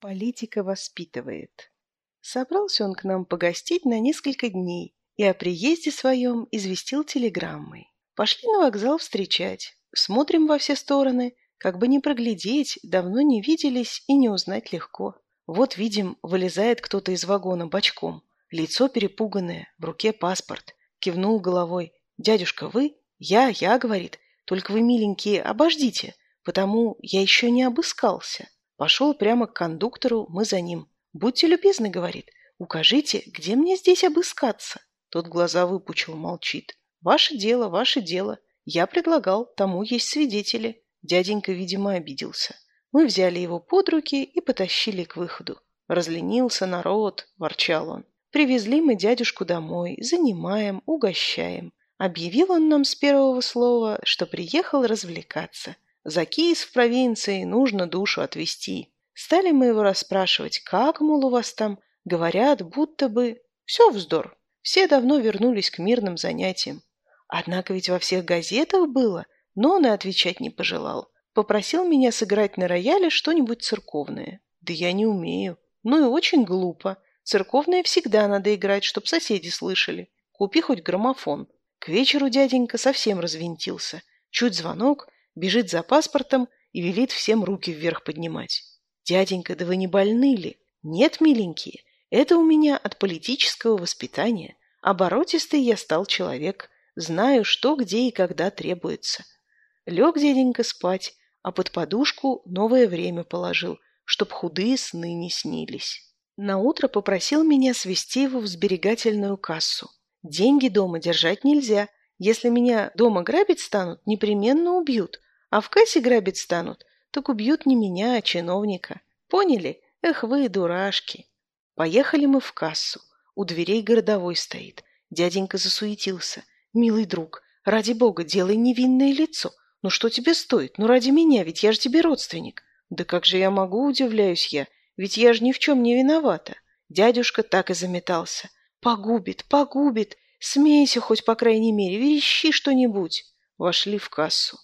Политика воспитывает. Собрался он к нам погостить на несколько дней и о приезде своем известил телеграммой. Пошли на вокзал встречать. Смотрим во все стороны, как бы не проглядеть, давно не виделись и не узнать легко. Вот видим, вылезает кто-то из вагона бочком. Лицо перепуганное, в руке паспорт. Кивнул головой. «Дядюшка, вы?» «Я, я», — говорит. «Только вы, миленькие, обождите, потому я еще не обыскался». Пошел прямо к кондуктору, мы за ним. «Будьте любезны», — говорит, — «укажите, где мне здесь обыскаться?» Тот глаза выпучил, молчит. «Ваше дело, ваше дело. Я предлагал, тому есть свидетели». Дяденька, видимо, обиделся. Мы взяли его под руки и потащили к выходу. «Разленился народ», — ворчал он. «Привезли мы дядюшку домой, занимаем, угощаем. Объявил он нам с первого слова, что приехал развлекаться. За Киев в провинции нужно душу отвести. Стали мы его расспрашивать, как, мол, у вас там? Говорят, будто бы... Все вздор. Все давно вернулись к мирным занятиям. Однако ведь во всех газетах было, но он и отвечать не пожелал. Попросил меня сыграть на рояле что-нибудь церковное. Да я не умею. Ну и очень глупо. Церковное всегда надо играть, чтоб соседи слышали. Купи хоть граммофон. К вечеру дяденька совсем развинтился. Чуть звонок, бежит за паспортом и велит всем руки вверх поднимать. «Дяденька, да вы не больны ли?» «Нет, миленькие, это у меня от политического воспитания. Оборотистый я стал человек, знаю, что, где и когда требуется». Лег дяденька спать, а под подушку новое время положил, чтоб худые сны не снились. Наутро попросил меня свести его в сберегательную кассу. Деньги дома держать нельзя. Если меня дома грабить станут, непременно убьют. А в кассе грабить станут, так убьют не меня, а чиновника. Поняли? Эх вы, дурашки. Поехали мы в кассу. У дверей городовой стоит. Дяденька засуетился. Милый друг, ради бога, делай невинное лицо. Ну что тебе стоит? Ну ради меня, ведь я же тебе родственник. Да как же я могу, удивляюсь я, ведь я же ни в чем не виновата. Дядюшка так и заметался. Погубит, погубит. Смейся хоть, по крайней мере, верещи что-нибудь. Вошли в кассу.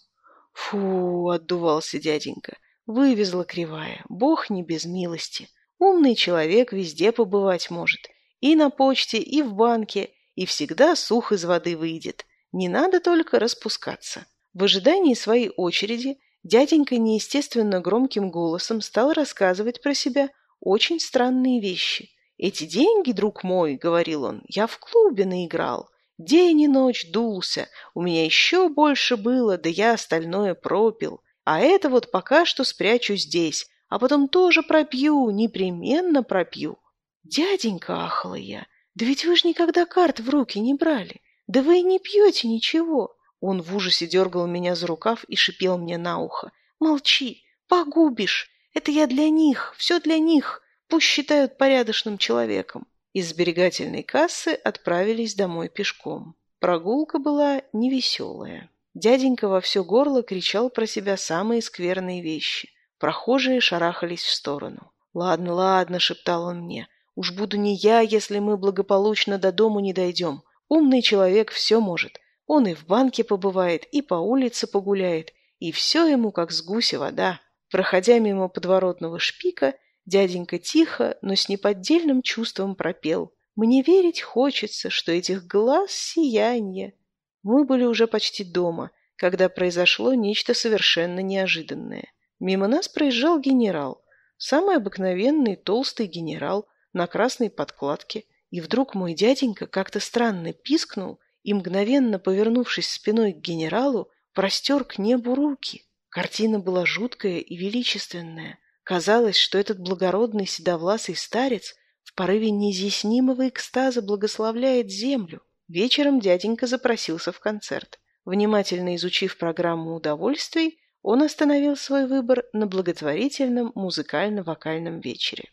Фу, отдувался дяденька. Вывезла кривая. Бог не без милости. Умный человек везде побывать может. И на почте, и в банке, и всегда сух из воды выйдет. Не надо только распускаться. В ожидании своей очереди дяденька неестественно громким голосом стал рассказывать про себя очень странные вещи. «Эти деньги, друг мой, — говорил он, — я в клубе наиграл. День и ночь дулся, у меня еще больше было, да я остальное пропил. А это вот пока что спрячу здесь, а потом тоже пропью, непременно пропью. Дяденька, ахала я, да ведь вы же никогда карт в руки не брали. Да вы и не пьете ничего. Он в ужасе дергал меня за рукав и шипел мне на ухо. Молчи, погубишь. Это я для них, все для них. Пусть считают порядочным человеком. Из сберегательной кассы отправились домой пешком. Прогулка была невеселая. Дяденька во все горло кричал про себя самые скверные вещи. Прохожие шарахались в сторону. «Ладно, ладно», — шептал он мне. «Уж буду не я, если мы благополучно до дому не дойдем. Умный человек все может. Он и в банке побывает, и по улице погуляет, и все ему как с гуся вода». Проходя мимо подворотного шпика, Дяденька тихо, но с неподдельным чувством пропел. «Мне верить хочется, что этих глаз сияние». Мы были уже почти дома, когда произошло нечто совершенно неожиданное. Мимо нас проезжал генерал, самый обыкновенный толстый генерал на красной подкладке, и вдруг мой дяденька как-то странно пискнул и, мгновенно повернувшись спиной к генералу, простер к небу руки. Картина была жуткая и величественная. Казалось, что этот благородный седовласый старец в порыве неизъяснимого экстаза благословляет землю. Вечером дяденька запросился в концерт. Внимательно изучив программу удовольствий, он остановил свой выбор на благотворительном музыкально-вокальном вечере.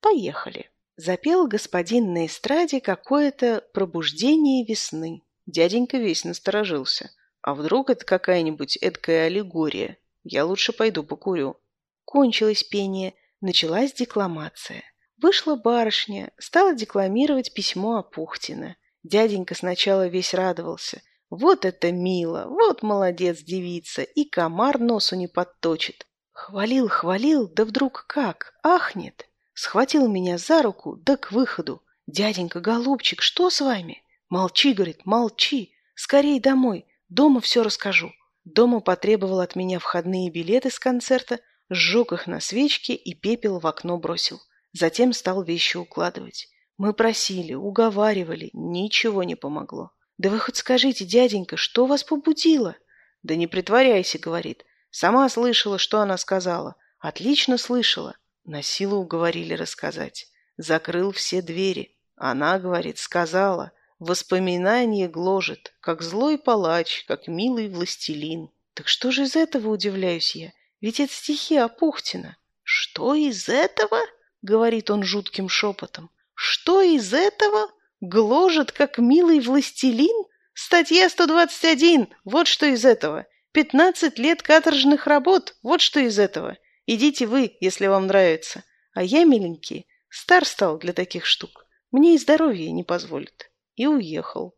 Поехали. Запел господин на эстраде какое-то пробуждение весны. Дяденька весь насторожился. А вдруг это какая-нибудь эдкая аллегория? Я лучше пойду покурю. Кончилось пение, началась декламация. Вышла барышня, стала декламировать письмо Апухтина. Дяденька сначала весь радовался. Вот это мило, вот молодец девица, и комар носу не подточит. Хвалил, хвалил, да вдруг как, ахнет. Схватил меня за руку, да к выходу. «Дяденька, голубчик, что с вами?» «Молчи», — говорит, «молчи. Скорей домой. Дома все расскажу». Дома потребовал от меня входные билеты с концерта, сжег их на свечке и пепел в окно бросил. Затем стал вещи укладывать. Мы просили, уговаривали, ничего не помогло. «Да вы хоть скажите, дяденька, что вас побудило?» «Да не притворяйся», — говорит. «Сама слышала, что она сказала. Отлично слышала». На силу уговорили рассказать. Закрыл все двери. Она, говорит, сказала. Воспоминание гложет, как злой палач, как милый властелин. Так что же из этого, удивляюсь я? Ведь это стихи Апухтина. Что из этого? Говорит он жутким шепотом. Что из этого? Гложет, как милый властелин? Статья 121. Вот что из этого. Пятнадцать лет каторжных работ. Вот что из этого. Идите вы, если вам нравится. А я, миленький, стар стал для таких штук. Мне и здоровье не позволит. И уехал.